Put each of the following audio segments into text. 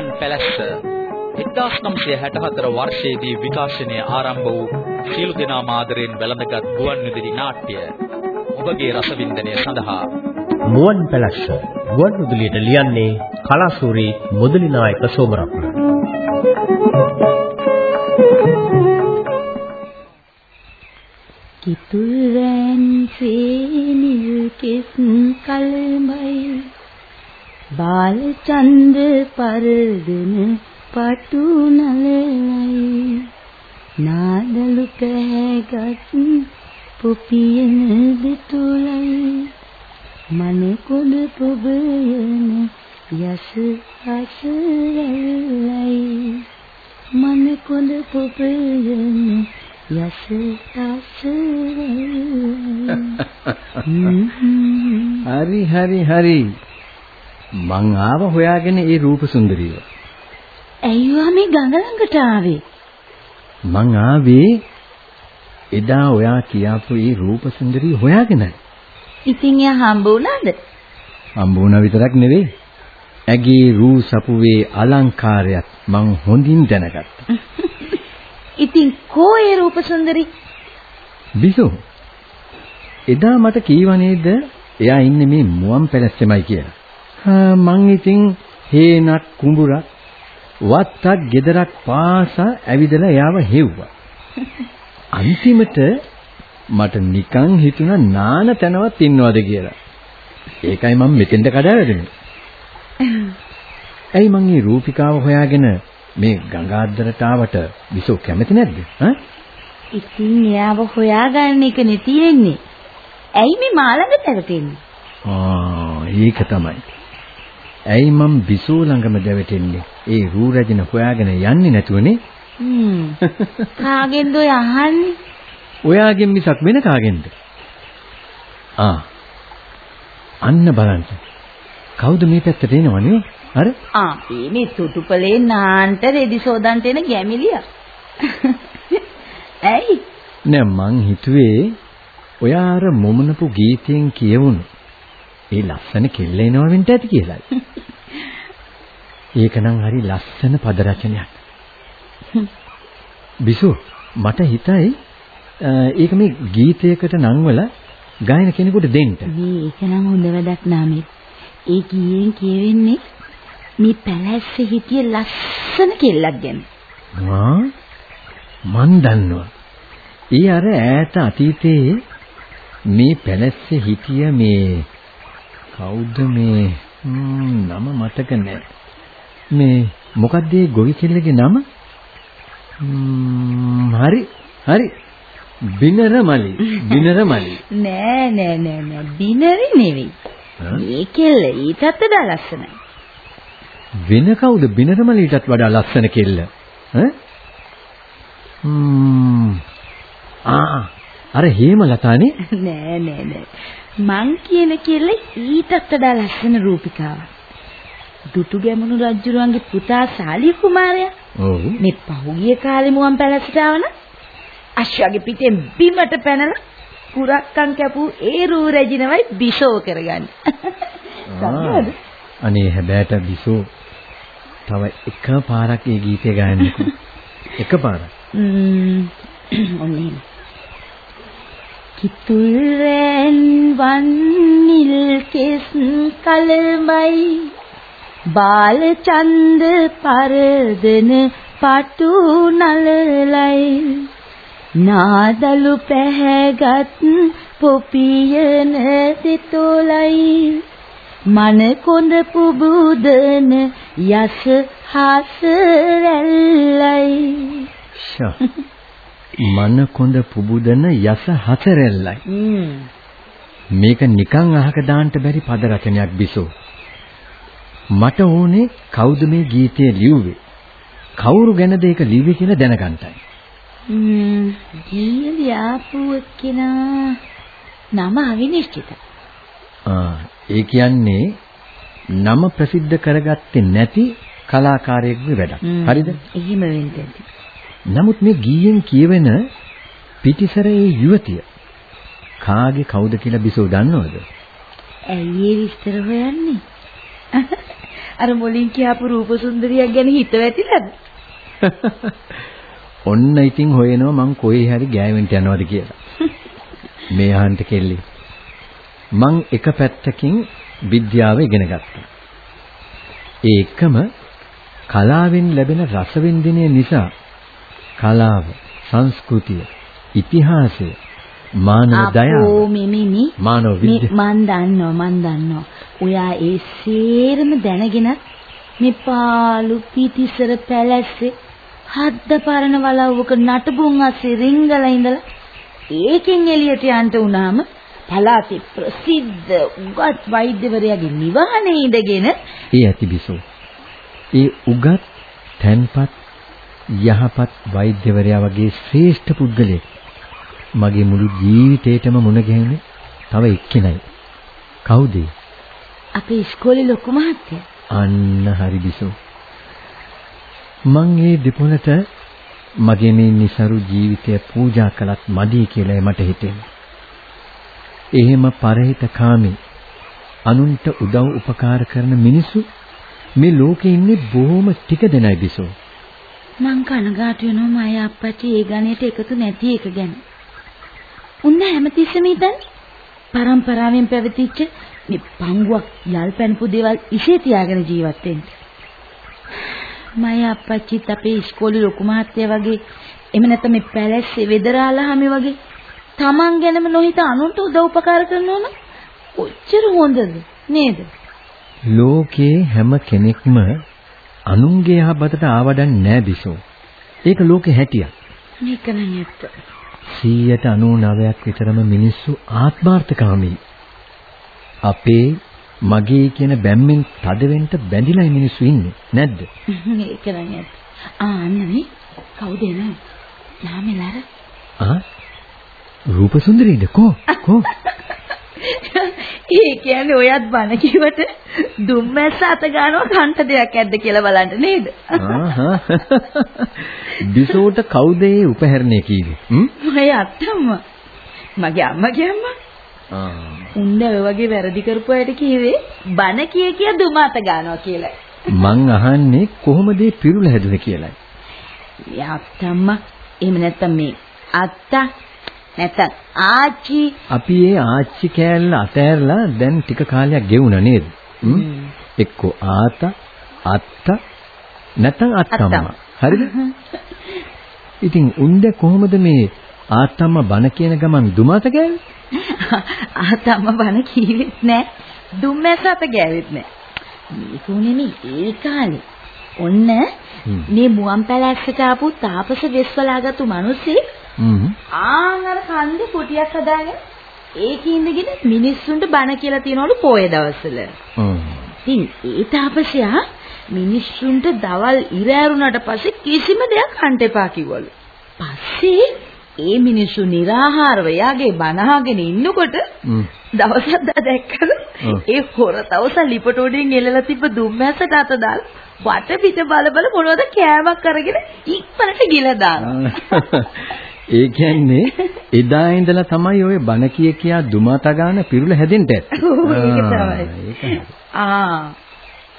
මුවන් පැලැස්ස 1964 වර්ෂයේදී විකාශනය ආරම්භ වූ සීළු දෙනා මාදරෙන් වැළඳගත් ගුවන් විදුලි නාට්‍ය ඔබගේ රසවින්දනය සඳහා. මුවන් පැලැස්ස ගුවන් විදුලියට ලියන්නේ කලාසූරි මුදලි නායක සෝමරත්න. කිතුල්වැන් සේනිල් කිස් කලමයි බාලචන්ද පරදන පටු නලයි නාදලු පැගත් පුපියන දෙතුලයි මන කුඩ පුබයන යස අසරලයි මන කුඩ පුබයන යස හරි හරි හරි මං ආව හොයාගෙන ඒ රූප සුන්දරියව ඇයිවා මේ ගඟ ළඟට ආවේ මං ආවේ එදා ඔයා කියාපු ඒ රූප සුන්දරිය හොයාගෙනයි ඉතින් එයා හම්බ වුණාද හම්බ වුණා විතරක් නෙවෙයි ඇගේ රූ සපුවේ අලංකාරයක් මං හොඳින් දැනගත්තා ඉතින් කෝ ඒ රූපසුන්දරි? බිසෝ. එදා මට කීව නේද? එයා ඉන්නේ මේ මුවන් පැලැස්සෙමයි කියලා. මං ඉතින් හේනක් කුඹුරක් වත්තක් ගෙදරක් පාසා ඇවිදලා එයාව හෙව්වා. අන්තිමට මට නිකන් හිතුණා නාන තැනවත් ඉන්නවද කියලා. ඒකයි මම මෙතෙන්ට කඩාවැදුනේ. ඇයි මං මේ රූපිකාව හොයාගෙන මේ ගංගාද්දරට ආවට විසෝ කැමති නැද්ද? ඈ? ඉතින් එයාව හොයාගන්න එකනේ තියෙන්නේ. ඇයි මේ මාළඟට ඇවිටින්නේ? ආ ඒක තමයි. ඇයි මම විසෝ ළඟම දැවෙටෙන්නේ? ඒ රූ රැජින හොයාගෙන යන්නේ නැතුවනේ. හ්ම්. කාගෙන්ද ඔය අහන්නේ? ඔයාගෙන් මිසක් වෙන කාගෙන්ද? ආ. අන්න බලන්න. කවුද මේ පැත්තට එනවනේ? අර ආ මේ තුටුපලේ නාන්ට රෙදි සෝදන්ට එන ගැමිලියා. ඇයි? නෑ මං හිතුවේ ඔයා අර මොමනපු ගීතයෙන් කියවුණු ඒ ලස්සන කෙල්ල එනවා වෙන්න ඇති කියලායි. ඒකනම් හරි ලස්සන පද රචනයක්. බිසු මට හිතයි ඒක මේ ගීතයකට නංවල ගායන කෙනෙකුට දෙන්න. මේ ඒක නම් හොඳ වැඩක් නාමේ. ඒ ගීයෙන් කියවෙන්නේ මේ පැලැස්සේ හිටිය ලස්සන කෙල්ලක් ගැන. ආ මන් දන්නවා. ඒ අර ඈත අතීතයේ මේ පැලැස්සේ හිටිය මේ කවුද මේ නම මතක නෑ. මේ මොකද්ද ඒ ගොවි කෙල්ලගේ නම? හරි හරි බිනර මලි බිනර මලි නෑ නෑ නෑ නෑ බිනරි නෙවෙයි මේ කෙල්ල ඊටත් වඩා ලස්සනයි වෙන කවුද බිනරමලීටත් වඩා ලස්සන කෙල්ල? ඈ? ආ අර හේමලතානේ? නෑ නෑ නෑ. මං කියන කෙල්ල ඊටත් වඩා ලස්සන රූපිකාවක්. දුටු ගැමුණු රජුරුවන්ගේ පුතා සාලිය කුමාරයා. ඔව්. මේ පහුගිය කාලේ මුවන් පැලසට ආවන අශ්වගේ පිටෙන් බිමට පැනලා කුරක්කම් කැපූ ඒ රූ රැජිනවයි බිෂෝ කරගන්නේ. සම්මද? අනේ හැබෑට බිෂෝ තව එක පාරක් ඒ ගීතය ගායන්නකෝ. එක පාරක්. ඔන්නේ. කිතුල්රෙන් වන්නිල් කෙස් කලමයි බාල චන්ද පරදන පටු නලලයි. නාදලු පැහැගත් පොපියන සිතොලයි. මන කොඳ පුබුදන යස හස රැල්ලයි මන කොඳ පුබුදන යස හස රැල්ලයි මේක නිකන් අහක දාන්න බැරි පද රචනයක් බිසෝ. මට ඕනේ කවුද මේ ගීතය ලිව්වේ? කවුරු ගැනද ඒක ලිව්වේ කියලා දැනගන්නයි ම්ම් ගීය ලියාපු එක්කෙනා නම අවිනිශ්චිතයි ඒ කියන්නේ නම ප්‍රසිද්ධ කරගත්තේ නැති කලාකාරයෙකුගේ වැඩක්. හරිද? එහෙම වෙන්නේ. නමුත් මේ ගීයෙන් කියවෙන පිටිසරේ යුවතිය කාගේ කවුද කියලා බිසෝ දන්නවද? ඇයි ඒ විස්තර හොයන්නේ? අර මුලින් කියපු රූප සුන්දරියක් ගැන හිත වැටිලාද? ඔන්න ඉතින් හොයනවා මං කොහේ හරි ගෑවෙන්ට යනවද කියලා. මේ අහන්ට කෙල්ලි. මං එක පැත්තකින් විද්‍යාව ඉගෙන ගත්තා. ඒ එකම කලාවෙන් ලැබෙන රසවින්දනය නිසා කලාව, සංස්කෘතිය, ඉතිහාසය, මානව දයාව, මෙමිනි මානව විද්‍යාව මන් දන්නවා මන් දන්නවා. ඔයා ඒ සේරම දැනගෙන මේ පාළු පිටිසර පැලැස්සේ හද්ද පරණ වලව්වක නටබුන් අස්සේ රිංගලා ඉඳලා ඒකෙන් එළියට යන්න උනාම පළාතේ ප්‍රසිද්ධ උගත් වෛද්‍යවරයාගේ නිවහනේ ඉඳගෙන ඒ ඇතිබිසෝ. ඒ උගත් තැන්පත් යහපත් වෛද්‍යවරයා වගේ ශ්‍රේෂ්ඨ පුද්ගලයෙක් මගේ මුළු ජීවිතේටම මුණ ගැහුනේ තව එක්කෙනයි. කවුද? අපේ ඉස්කෝලේ ලොකු මහත්තයා. අන්න හරි බිසෝ. මං මේ දෙපොළට මගේ මේ નિසරු ජීවිතය පූජා කළත් මදි කියලා මට හිතෙනවා. එහෙම පරහිතකාමී අනුන්ට උදව් උපකාර කරන මිනිස්සු මේ ලෝකේ ඉන්නේ බොහොම ටික දෙනයි බිසෝ. මං කනගාටු වෙනවා මය අප්පච්චි ඒ ගණයට එකතු නැති එක ගැන. උන්න හැමතිස්සෙම හිතන්නේ පරම්පරාවෙන් පැවතිච්ච මේ පංගුවක් යල් පැනපු දේවල් ඉසේ තියාගෙන ජීවත් වෙන්න. මය අප්පච්චිත් අපේ ඉස්කෝලේ ලොකු මහත්තයා වගේ එහෙම නැත්නම් මේ පැලැස්සේ වෙදරාලාම වගේ Taman ගැනම නොහිත අනුන්ට උදව් උපකාර කරනවම කොච්චර හොඳද නේද? ලෝකේ හැම කෙනෙක්ම අනුන්ගේ යහපතට ආවඩන් නෑ බිසෝ. ඒක ලෝකේ හැටියක්. මේක නම් ඇත්ත. 199ක් විතරම මිනිස්සු ආත්මార్థකාමී. අපේ මගේ කියන බැම්මෙන් තද වෙන්න බැඳිලායි මිනිස්සු ඉන්නේ නැද්ද? මේක නම් ඇත්ත. ආ අන්නනේ කවුද එන්නේ? නාමෙලර ආ රූපසුන්දරීද කෝ කෝ ඒ කියන්නේ ඔයත් බන කිව්වට දුම්මැස්ස අත ගන්නවා කන්ට දෙයක් ඇද්ද කියලා බලන්න නේද? ආහා බිසෝට කවුද ඒ උපහැරණය කීවේ? මගේ අත්තම්ම. මගේ අම්මගේ අම්මා. ආ උන්ද ඔය වගේ වැරදි කරපු අයට කිව්වේ බන කිය කිය දුම අත ගන්නවා කියලා. මං අහන්නේ කොහොමද ඒ පිරුල හැදුනේ කියලායි. මේ අත්තම්මා එහෙම නැත්තම් මේ අත්තා නැත්තම් ආච්චි අපි ඒ ආච්චි කෑල්ල අතෑරලා දැන් ටික කාලයක් ගෙවුණා නේද? එක්කෝ ආතා අත්තා නැත්නම් අත්තම්මා. හරිද? ඉතින් උන්ද කොහොමද මේ ආත්තම්මා බන කියන ගමන් දුමාත ගෑවේ? ආතම්ම බන කීවෙත් නෑ. දුම්මැස්ස අත ගෑවෙත් නෑ. මේක උනේ මේ ඒ කාලේ. ඔන්න. මේ මුවන් පැලැස්සට ආපු තාපස වෙස්වලාගත්තු මිනිස්සෙක් හ්ම්. ආන් අර කන්දේ කුටියක් හදාගෙන ඒකේ ඉඳගෙන මිනිස්සුන්ට බණ කියලා තියනවලු පොය දවස්වල. හ්ම්. ඉතින් ඒ තාපසයා මිනිස්සුන්ට දවල් ඉර ඇරුණාට පස්සේ කිසිම දෙයක් කන්න එපා කිව්වලු. පස්සේ ඒ මිනිස්සු निराහාරව යාගේ බණ අහගෙන ඉන්නකොට. දවසක් දා දැක්කලු. ඒ හොර තවස ලිපට උඩින් එළලා තිබ්බ දුම්මැස්සට අත දාලා වට පිට බල බල මොනවද කෑමක් අරගෙන ඉක්මනට ගිල දානවා. ඒ කියන්නේ එදා ඉඳලා තමයි ඔය බන කිය කියා දුමාත ගන්න පිරුල හැදෙන්න ඇත්තේ. ආ,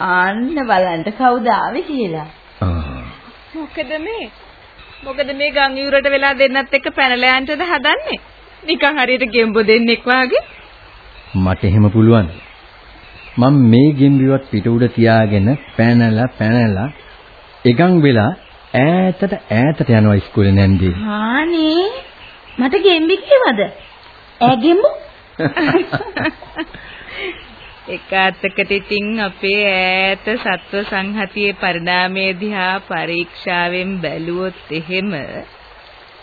අන්න බලන්න කවුද ආවේ කියලා. ආ. මොකද මේ? මොකද මේ ගම් ඉවුරට වෙලා දෙන්නත් එක්ක පැනලා යන්නද හදන්නේ? නිකන් හරියට ගෙම්බො දෙන්නෙක් වාගේ. මට එහෙම පුළුවන්. මම මේ ගෙම්බිවත් පිට උඩ තියාගෙන පැනලා පැනලා එකන් වෙලා ඈතට ඈතට යනවා ඉස්කෝලේ නැන්දේ. හානේ මට ගෙම්බි කියවද? ඇගෙම්බු? එක අතකට ඉතින් අපේ ඈත සත්ව සංහතියේ පරිණාමයේ දිහා පරීක්ෂාවෙන් බැලුවොත් එහෙම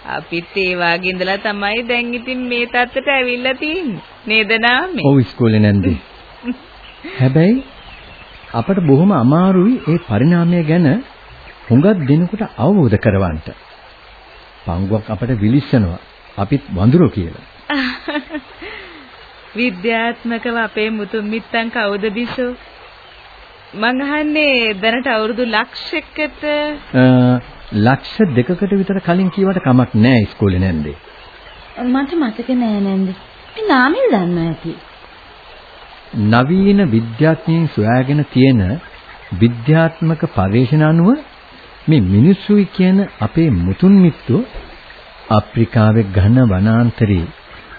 අපිත් ඒ වාගේ ඉඳලා තමයි දැන් ඉතින් මේ තත්ත්වයට ඇවිල්ලා තියෙන්නේ. නේද නාමේ? ඔව් ඉස්කෝලේ නැන්දේ. හැබැයි අපට බොහොම අමාරුයි ඒ පරිණාමය ගැන හුඟක් දෙනකොට අවබෝධ කරවන්න. පංගුවක් අපට විලිස්සනවා. අපිත් වඳුරෝ කියලා. විද්‍යාත්මකව අපේ මුතුන් මිත්තන් කවුද බිසෝ? මං අහන්නේ දැනට අවුරුදු ලක්ෂයකට අ, ලක්ෂ දෙකකට විතර කලින් කීවට කමක් නැහැ ඉස්කෝලේ නැන්දේ. මට මතක නෑ නේද? මේ නාමල් දන්නවා ඇති. නවීන විද්‍යාඥයින් සොයාගෙන තියෙන විද්‍යාත්මක පර්යේෂණ අනුව මේ මිනිස්සුයි කියන අපේ මුතුන් මිත්තෝ අප්‍රිකාවේ ඝන වනාන්තරයේ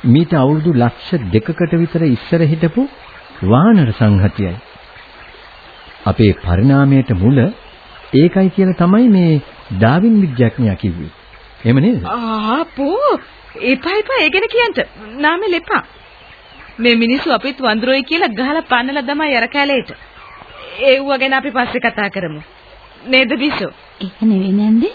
මීට අවුරුදු ලක්ෂ දෙකකට විතර ඉස්සර හිටපු වානර සංහතියයි. අපේ පරිණාමයට මුල ඒකයි කියලා තමයි මේ ඩාවින් විද්‍යාඥයා කිව්වේ. එහෙම නේද? ආපෝ එපා එපා ඒ ගැන කියන්න. නාමෙ ලෙපා. මේ මිනිස්සු අපිත් වඳුරෝයි කියලා ගහලා පන්නලා තමයි අර කැලේට. ඒව ගැන අපි පස්සේ කතා කරමු. නේද බිසෝ? ඒක නෙවෙයි නැන්දේ.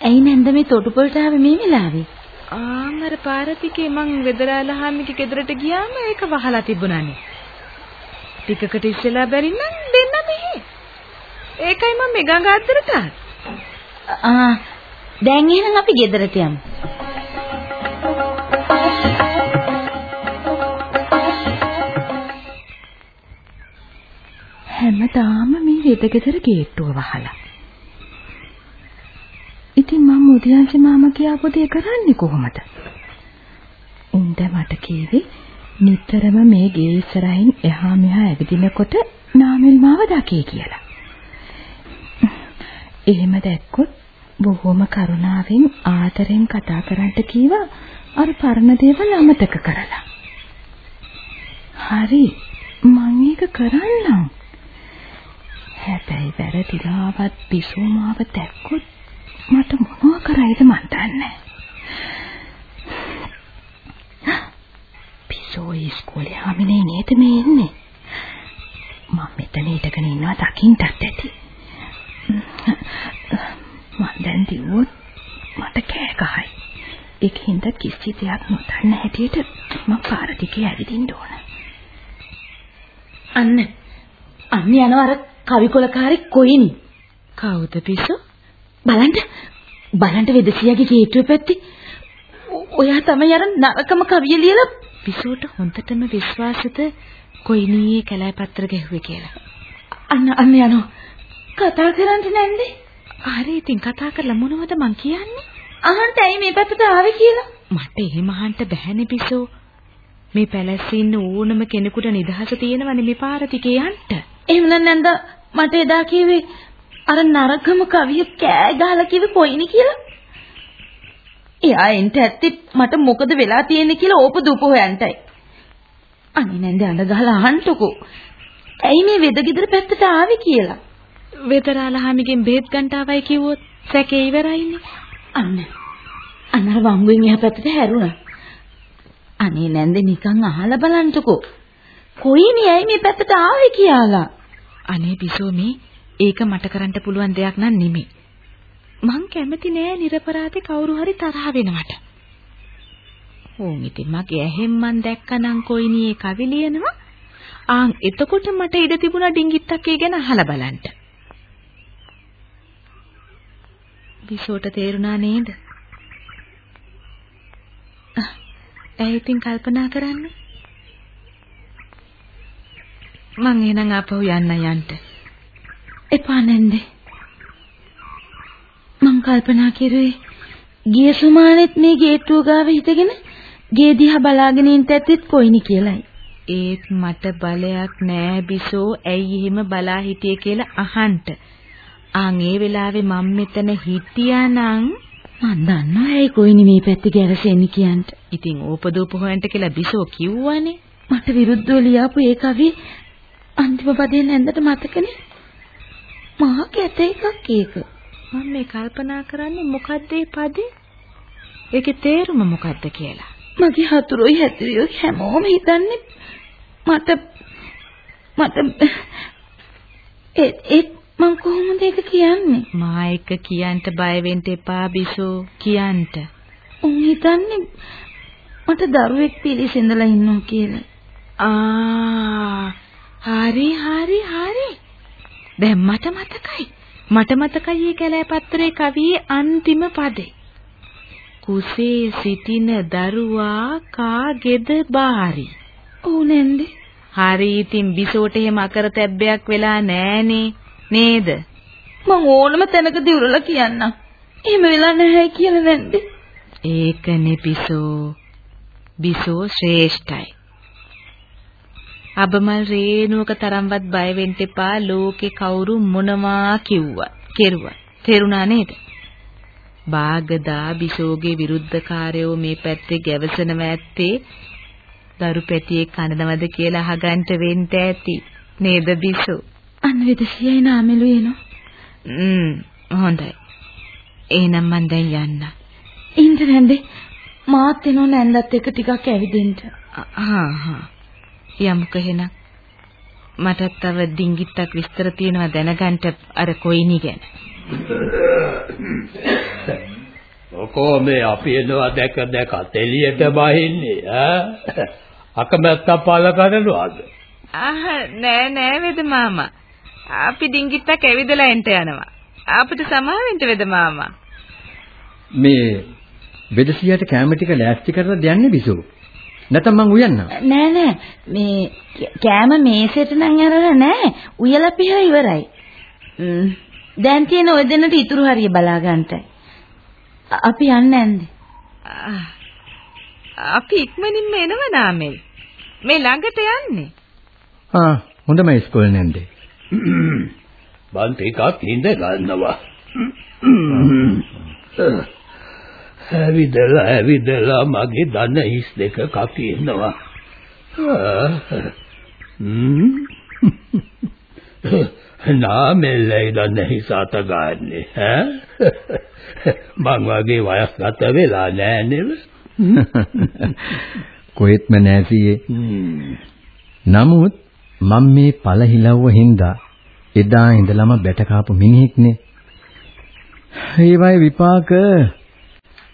ඇයි නැන්ද මේ තොටුපළට ආවේ මේ වෙලාවේ? ආමර පාරතිකේ මං වෙදරාලහාමිගේ ගෙදරට ගියාම ඒක වහලා තිබුණානේ. ටිකකට ඉස්සෙල්ලා බැරි නම් දෙන්න මෙහෙ. ඒකයි මම මේ ගඟ අද්දරට ආ දැන් එහෙනම් අපි ගෙදරට යමු. හැමදාම මේ වෙදගෙදර ගේට්ටුව වහලා. ඉතින් මම මුදියන්සි මාමා කියාපු දේ කරන්නේ කොහොමද? උන්ද මට කිව්වේ නිතරම මේ ගේ ඉස්සරහින් එහා මෙහා ඇවිදිනකොට නාමල් මාව දකේ කියලා. එහෙම දැක්කොත් බොහොම කරුණාවෙන් ආදරෙන් කතා කරන්න කීවා අර පරණ දේවල් අමතක කරලා. හරි මම ඒක කරන්නම්. හැබැයි වැරදිලාවත් පිසුමාව දැක්කොත් මට මොනවා කරයිද මන් දන්නේ? පිසෝ ඉස්කෝලේ ආමිනේ නේද මේ ඉන්නේ මම මෙතන හිටගෙන ඉන්නවා දකින්නත් ඇති. මම දැන් දිවුවොත් මට කෑ ගහයි. ඒකින්ද කිසි දෙයක් නොදන්න හැටියට මම පාර දිගේ ඇවිදින්න ඕන. අන්න. අන්න යනවා අර කවිකොලකාරී කොයිනි. කවුද පිසෝ? බලන්න බලන්න වෙදසියාගේ ගේට්ටුව පැත්තේ ඔයා තමයි අර නරකම කවිය ලියලා පිසෝට හොඳටම විශ්වාසද කොයිනියේ කැලෑ පත්‍ර ගැහුවේ කියලා. අන්න අන්න යනවා. කතා කරන්න නැන්දේ. හරි ඉතින් කතා කරලා මොනවද මං කියන්නේ? අහන්න ඇයි මේ පැත්තට ආවේ කියලා. මට එහෙම අහන්න බැහැනේ පිසෝ. මේ පැලැස්සේ ඉන්න ඕනම කෙනෙකුට නිදහස තියෙනවනේ මේ පාර දිගේ යන්න. එහෙමනම් නැන්ද මට එදා කිව්වේ අර නරකම කවිය කෑ ගහලා කිව්වේ කොයිනි කියලා. එයා එන්ට ඇත්තේ මට මොකද වෙලා තියෙන්නේ කියලා ඕප දුප හොයන්ටයි. අනේ නැන්ද අඬ ගහලා අහන්නකෝ. ඇයි මේ වෙදගෙදර පැත්තට ආවේ කියලා. වෙදරාලහාමිගෙන් බේත් ගන්න ආවයි කිව්වොත් සැකේ ඉවරයිනේ. අන්න. අන්නර වංගුවෙන් එහා පැත්තට හැරුණා. අනේ නැන්ද නිකන් අහලා බලන්නකෝ. කොයිනේ ඇයි මේ පැත්තට ආවේ කියලා. අනේ බිසෝමි ඒක මට කරන්න පුළුවන් දෙයක් නන් නෙමෙයි. මං කැමති නෑ නිර්පරාදේ කවුරු හරි තරහ වෙනවට. ඕන් ඉතින් මගේ ඇහෙන් මං දැක්කනම් කොයිනියේ කවි ලියනවා. ආන් එතකොට මට ඉඩ තිබුණා ඩිංගිත්තක් ඒ ගැන අහලා බලන්න. බිසෝට තේරුණා නේද? ඇයි ඉතින් කල්පනා කරන්නේ? මං එහෙනම් ආපහු යන්න යන්න. එපා නැන්දේ. මං කල්පනා කෙරුවේ ගිය සුමානෙත් මේ ගේට්ටුව ගාව හිටගෙන ගේ දිහා බලාගෙන ඉන්න ඇත්තෙත් කොයිනි කියලයි. ඒත් මට බලයක් නෑ බිසෝ ඇයි එහෙම බලා හිටියේ කියලා අහන්ට. ආන් ඒ වෙලාවේ මම මෙතන හිටියානම් මන් දන්නවා ඇයි කොයිනි මේ පැත්තේ ගැරසෙන්නේ කියන්ට. ඉතින් ඕපදූප හොයන්ට කියලා බිසෝ කිව්වනේ. මට විරුද්ධව ලියාපු ඒ කවිය අන්තිම පදේ නැන්දට මතකනේ. මහා කැත එකක් ඒක. මම මේ කල්පනා කරන්නේ මොකද්ද ඒ පදේ? ඒකේ තේරුම මොකද්ද කියලා. මගේ හතුරුයි හැතිරියෝ හැමෝම හිතන්නේ මට මට ඒ ඒ මං කොහොමද ඒක කියන්නේ? මා එක කියන්න බය වෙන්න එපා බිසෝ කියන්න. උන් හිතන්නේ මට දරුවෙක් පිළිසඳලා ඉන්නවා කියලා. ආ හරි හරි හරි. දැන් මට මතකයි. මට මතකයි මේ කැලෑ පත්‍රයේ කවියේ අන්තිම පදේ. කුසේ සිටින දරුවා කාගේද බාරි. ඔව් නේන්ද? හරි ඉතින් බිසෝට එහෙම අකරතැබ්බයක් වෙලා නෑනේ නේද? මං ඕනම තැනකදී උරලා කියන්නම්. එහෙම වෙලා නැහැ කියලා නැන්ද? ඒකනේ බිසෝ. බිසෝ ශ්‍රේෂ්ඨයි. අබමල් රේණුවක තරම්වත් බය වෙන්න එපා. ලෝකේ කවුරු මොනවා කිව්වා කෙරුවා තේරුණා නේද? බාගදා බිසෝගේ විරුද්ධකාරයෝ මේ පැත්තේ ගැවසෙනව ඇත්තේ දරු පැටියේ කනනවද කියලා අහගන්න වෙන්න ඇති. නේද බිසෝ අන්න විදසියයි නාමෙලු එනවා. ම්ම් හොඳයි. එහෙනම් මන් දැන් යන්න. ඉන්න නැන්දේ මාත් එනෝ නැන්දත් එක ටිකක් ඇවිදින්න. හා හා යමුක එහෙනම් මටත් තව ඩිංගිත්තක් විස්තර තියෙනවා දැනගන්න අර කොයිනි ගැන. ඔකෝ මේ අපි එනවා දැක දැක එළියට බහින්නේ ඈ? අකමැත්ත පළ කරනවාද? ආහ නෑ නෑ වෙද මාමා. අපි ඩිංගිත්තක් ඇවිදලා එන්ට යනවා. අපිට සමාවෙන්න වෙද මාමා? මේ වෙදසියට කැම ටික ලෑස්ති කරලා දෙන්නේ බිසෝ. නැත්නම් මං උයන්නම්. නෑ නෑ. මේ කෑම මේසෙට නම් අරලා නෑ. උයලා පිහ ඉවරයි. ම්ම්, දැන් තියෙන ඔය දෙන්නට ඉතුරු හරිය බලා ගන්නටයි අපි යන්නේ නැන්දේ? අපි ඉක්මනින්ම එනවා නාමල්. මේ ළඟට යන්නේ. ආ හොඳම ඉස්කෝලේ නැන්දේ. මං ටිකක් ඉඳ ගන්නවා ඇවිදලා ඇවිදලා මගේ දන හිස් දෙක කකිනවා නාමෙල්ලයි දන හිස අත ගන්නෙ ඈ? මං වගේ වයස් ගත වෙලා නෑ නේද? කොහෙත්ම නැසියේ. නමුත් මම මේ පළහිලව්ව හින්දා එදා ඉඳලම බැට කාපු මිනිහෙක්නේ. ඒ වගේ විපාක.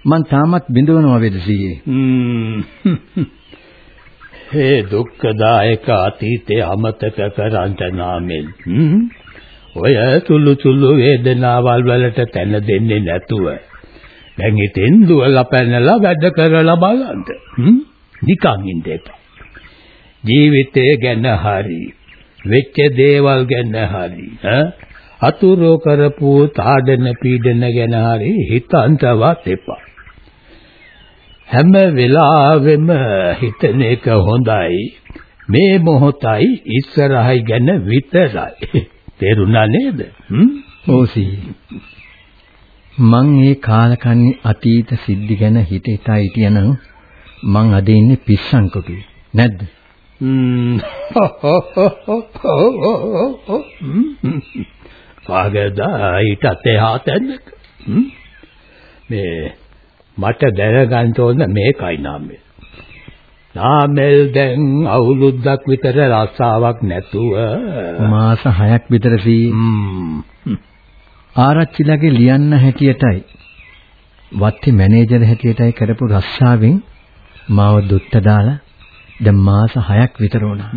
මං තාමත් බිඳවනවා වෙදසියේ. හේ දුක්ඛදායක අතීතේ අමතක කරන්ට නාමෙන්. හ්ම්? ඔය තුලු තුලු වේදනාවල් වලට තැන දෙන්නේ නැතුව. දැන් ඉතින් දුවලා පැනලා වැඩ කරලා බලන්න. හ්ම්? නිකන් ඉන්න එපා. ජීවිතය ගැන හරි වෙච්ච දේවල් ගැන හරි ඈ? අතුරු කරපු තාඩන පීඩන ගැන හරි හිතන්තවත් එපා. හැම වෙලාවෙම හිතන එක හොඳයි මේ මොහොතයි ඉස්සරහයි ගැන විතරයි තේරුණා නේද ඕසි. මං ඒ කාලකන්ණි අතීත සිද්ධි ගැන හිත හිතා හිටියනම් මං අද ඉන්නේ පිස්සන්කොකේ. නැද්ද? වාගදා ඊටත් එහා තැනක හ්ම්? මේ මට දැනගන්න ඕන මේකයි නාමල්. නාමල් දැන් අවුරුද්දක් විතර රස්සාවක් නැතුව මාස 6ක් විතර සී. ආරච්චිලගේ ලියන්න හැටියටයි වත්ති මැනේජර් හැටියටයි කරපු රස්සාවෙන් මාව දුට්ට දාලා දැන් මාස 6ක් විතර වුණා.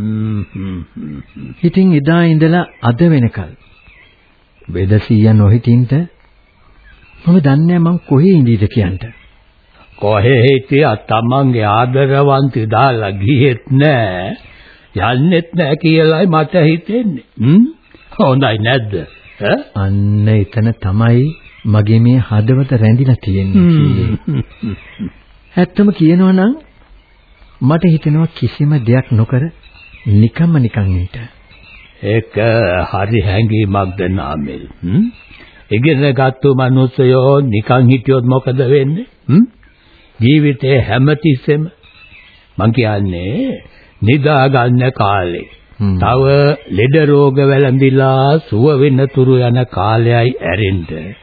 ඉතින් එදා ඉඳලා අද වෙනකල් වෙදසිය නොහිටින්ට මම දන්නේ මං කොහේ ඉඳීද කියන්ට. කොහේ හිටියා තමන්ගේ ආදරවන්ති දාලා ගියෙත් නෑ. යන්නෙත් නෑ කියලායි මට හිතෙන්නේ. හ්ම්? හොඳයි නැද්ද? අන්න එතන තමයි මගේ මේ හදවත රැඳිලා තියෙන්නේ. ඇත්තම කියනවා නම් මට හිතෙනවා කිසිම දෙයක් නොකර නිකම්ම නිකන් ඉන්න. ඒක හරි හැංගීමක්ද නාමල්? ඉගෙනගත්තු මිනිස්සයෝ නිකන් හිටියොත් මොකද වෙන්නේ ජීවිතේ හැමතිස්සෙම මං කියන්නේ නිදා ගන්න කාලේ. තව ලෙඩ රෝග වැළඳිලා සුව වෙන තුරු යන කාලයයි ඇරෙන්න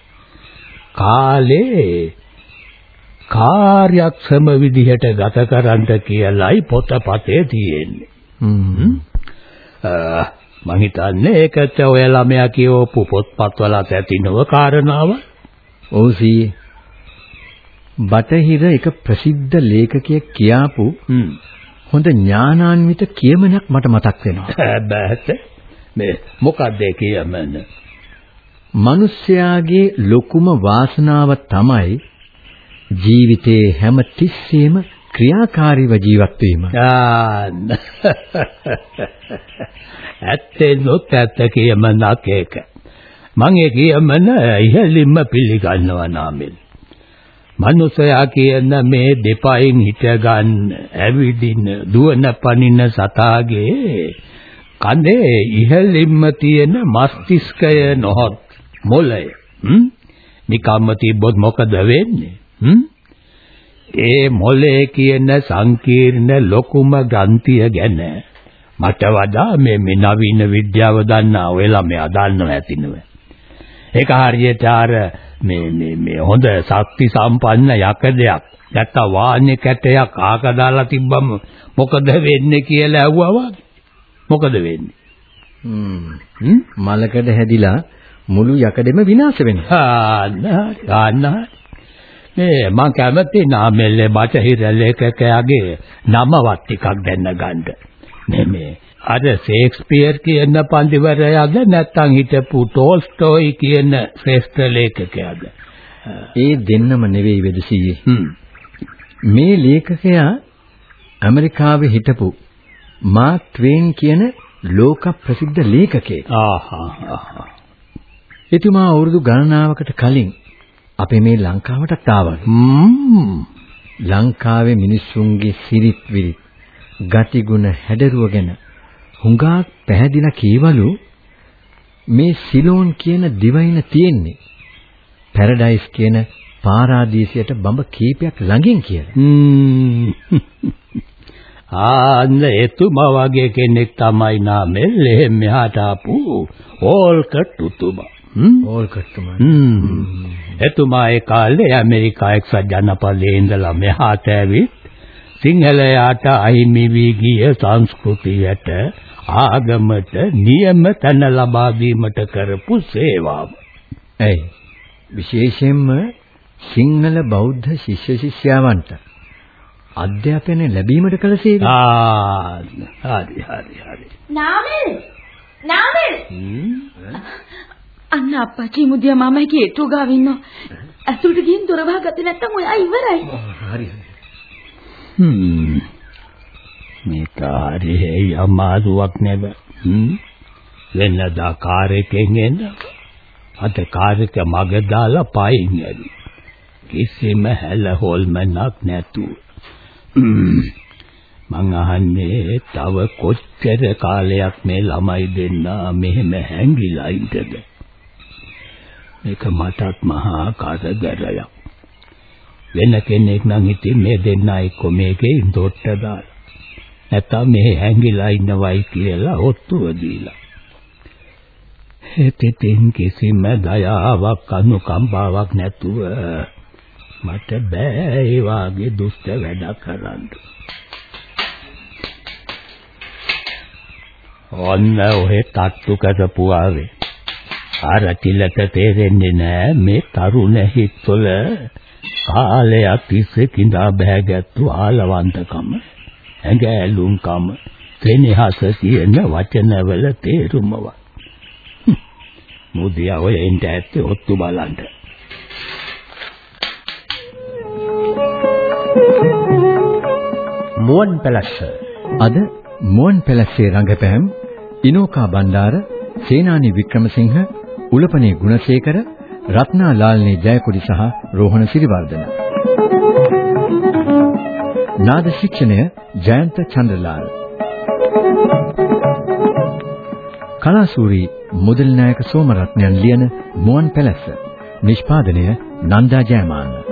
කාලේ කාර්යක්ෂම විදිහට ගත කරන්න කියලායි පොතපතේ තියෙන්නේ හ්ම්. මං හිතන්නේ ඒකට ඔය ළමයා කියවපු පොත්පත්වල ඇති නව කාරණාව ඔව් සී. බටහිර එක ප්‍රසිද්ධ ලේඛකයෙක් කියාපු හොඳ ඥානාන්විත කියමනක් මට මතක් වෙනවා. බෑත මේ මොකක්ද ඒ කියමන? මිනිස්යාගේ ලොකුම වාසනාව තමයි ජීවිතේ හැම තිස්සෙම ක්‍රියාකාරීව ජීවත් වීම. ඇත්තේ නොත් ඇත්ත කියමනක් ඒක. මං ඒ කියමන ඉහළින්ම පිළිගන්නවා නාමෙල් මනුස්සයා කියන මේ දෙපයින් හිට ගන්න ඇවිදින දුවන පනින සතාගේ කඳේ ඉහළින්ම තියෙන මස්තිෂ්කය නොහොත් මොළය. හ්ම්? නිකම්ම තිබ්බොත් මොකද වෙන්නේ? හ්ම්? ඒ මොලේ කියන සංකීර්ණ ලොකුම ග්‍රන්ථිය ගැන මට වඩා මේ මේ නවීන විද්‍යාව දන්නා ඔය ළමයා දන්නව ඇතිනව. ඒක හරියට අර මේ මේ මේ හොඳ ශක්ති සම්පන්න යකඩයක් නැත්තම් වාහනේ කැටයක් ආක දාලා තිබ්බම මොකද වෙන්නේ කියලා ඇහුවා වගේ. මොකද වෙන්නේ? හ්ම් මලකඩ හැදිලා මුළු යකඩෙම විනාශ වෙනවා. ආන්න මේ මං කැමති නාමෙල්ලේ බටහිර ලේඛකයාගේ නමවත් ටිකක් දැන්න ගන්න. මේ මේ අර ෂේක්ස්පියර් කියන පඬිවරයාද නැත්නම් හිටපු ටෝල්ස්ටෝයි කියන ශ්‍රේෂ්ඨ ලේඛකයාද? ඒ දෙන්නම නෙවෙයි වෙදසීයේ. මේ ලේඛකයා ඇමරිකාවේ හිටපු මාක් ට්වේන් කියන ලෝක ප්‍රසිද්ධ ලේඛකයෙක්. ආහා. එතුමා අවුරුදු ගණනාවකට කලින් අපේ මේ ලංකාවටත් ආවා. ලංකාවේ මිනිස්සුන්ගේ සිරිත් විරිත් ගතිගුණ හැඩරුව ගැන හුඟක් පැහැදිලා කීවලු මේ සිලෝන් කියන දිවයින තියෙන්නේ පැරඩයිස් කියන පාරාදීසයට බඹ කීපයක් ළඟින් කියලා. ආන්න එතුමා වගේ කෙනෙක් තමයි නාමෙල් එහෙම මෙහාට ආපු ඕල්කට් උතුමා. හ්ම්. ඕල්කට්තුමා. හ්ම්. එතුමා ඒ කාලේ ඇමරිකා එක්සත් ජනපදයේ ඉඳලා මෙහාට ඇවිත් සිංහලයාට අහිමි වී ගිය සංස්කෘතියට ආගමට නියම තැන ලබා දීමට කරපු සේවාව. ඇයි විශේෂයෙන්ම සිංහල බෞද්ධ ශිෂ්‍ය ශිෂ්‍යාවන්ට අධ්‍යාපනය ලැබීමට කළ සේවය. ආ හරි හරි හරි. නාමල් නාමල් අන්න අප්පච්චි මුදියා මාමයි කේතු ගාව ඉන්නවා. ඇතුළට ගිහින් දොර වහගත්තේ නැත්තම් ඔයා ඉවරයි. හරි හරි. හ්ම්. මේක හරි හේ අමාරුවක් නෙව. හ්ම්. වෙනදා කාර් එකෙන් එන්න. අද කාර් එක මග දාලා පයින් ඇවි. කිසිම හැල හොල්මනක් නැතුව. හ්ම්. මං අහන්නේ තව කොච්චර කාලයක් මේ ළමයි දෙන්න මෙහෙම හැංගිලා ඉඳද මේක මටත් මහා කරදරයක් වෙන කෙනෙක් නම් ඉතින් මේ දෙන්න එක්ක මේකේ ඉඳොට්ට දාලා නැත්තම් මේ හැංගිලා ඉන්නවයි කියලා ඔත්තුව දීලා. හිතින් කිසිම දයාවක් අනුකම්පාවක් නැතුව මට බෑ ඒ වාගේ දුෂ්ට වැඩ කරන්න. ඔන්න ඔහෙ තට්ටු කරපුවාවේ. අර තිලක තේරෙන්නේ නෑ මේ තරුණ හිත්වල කාලයක් තිස්සේ කිඳා බෑගත්තු ආලවන්තකම, ඇඟැලුම්කම, තෙනහස කියන වචනවල තේරුමවත්. මුදියා ඔය එන්ට ඇත්තේ ඔත්තු බලන්න. මුවන් පැලස්ස අද මුවන් පැලස්සේ රංගපෑම් ඉනෝකා බණ්ඩාර, සේනානි වික්‍රමසිංහ, උලපනේ ගුණසේකර, රත්නා ලාල්නේ ජයකොඩි සහ රෝහණ සිරිවර්ධන. නාද ශික්ෂණය ජයන්ත චන්ද්‍රලාල්. කලාසූරි මුදල් නායක සෝමරත්නයන් ලියන මුවන් පැලස්ස. නිෂ්පාදනය නන්දා ජයමාන්න.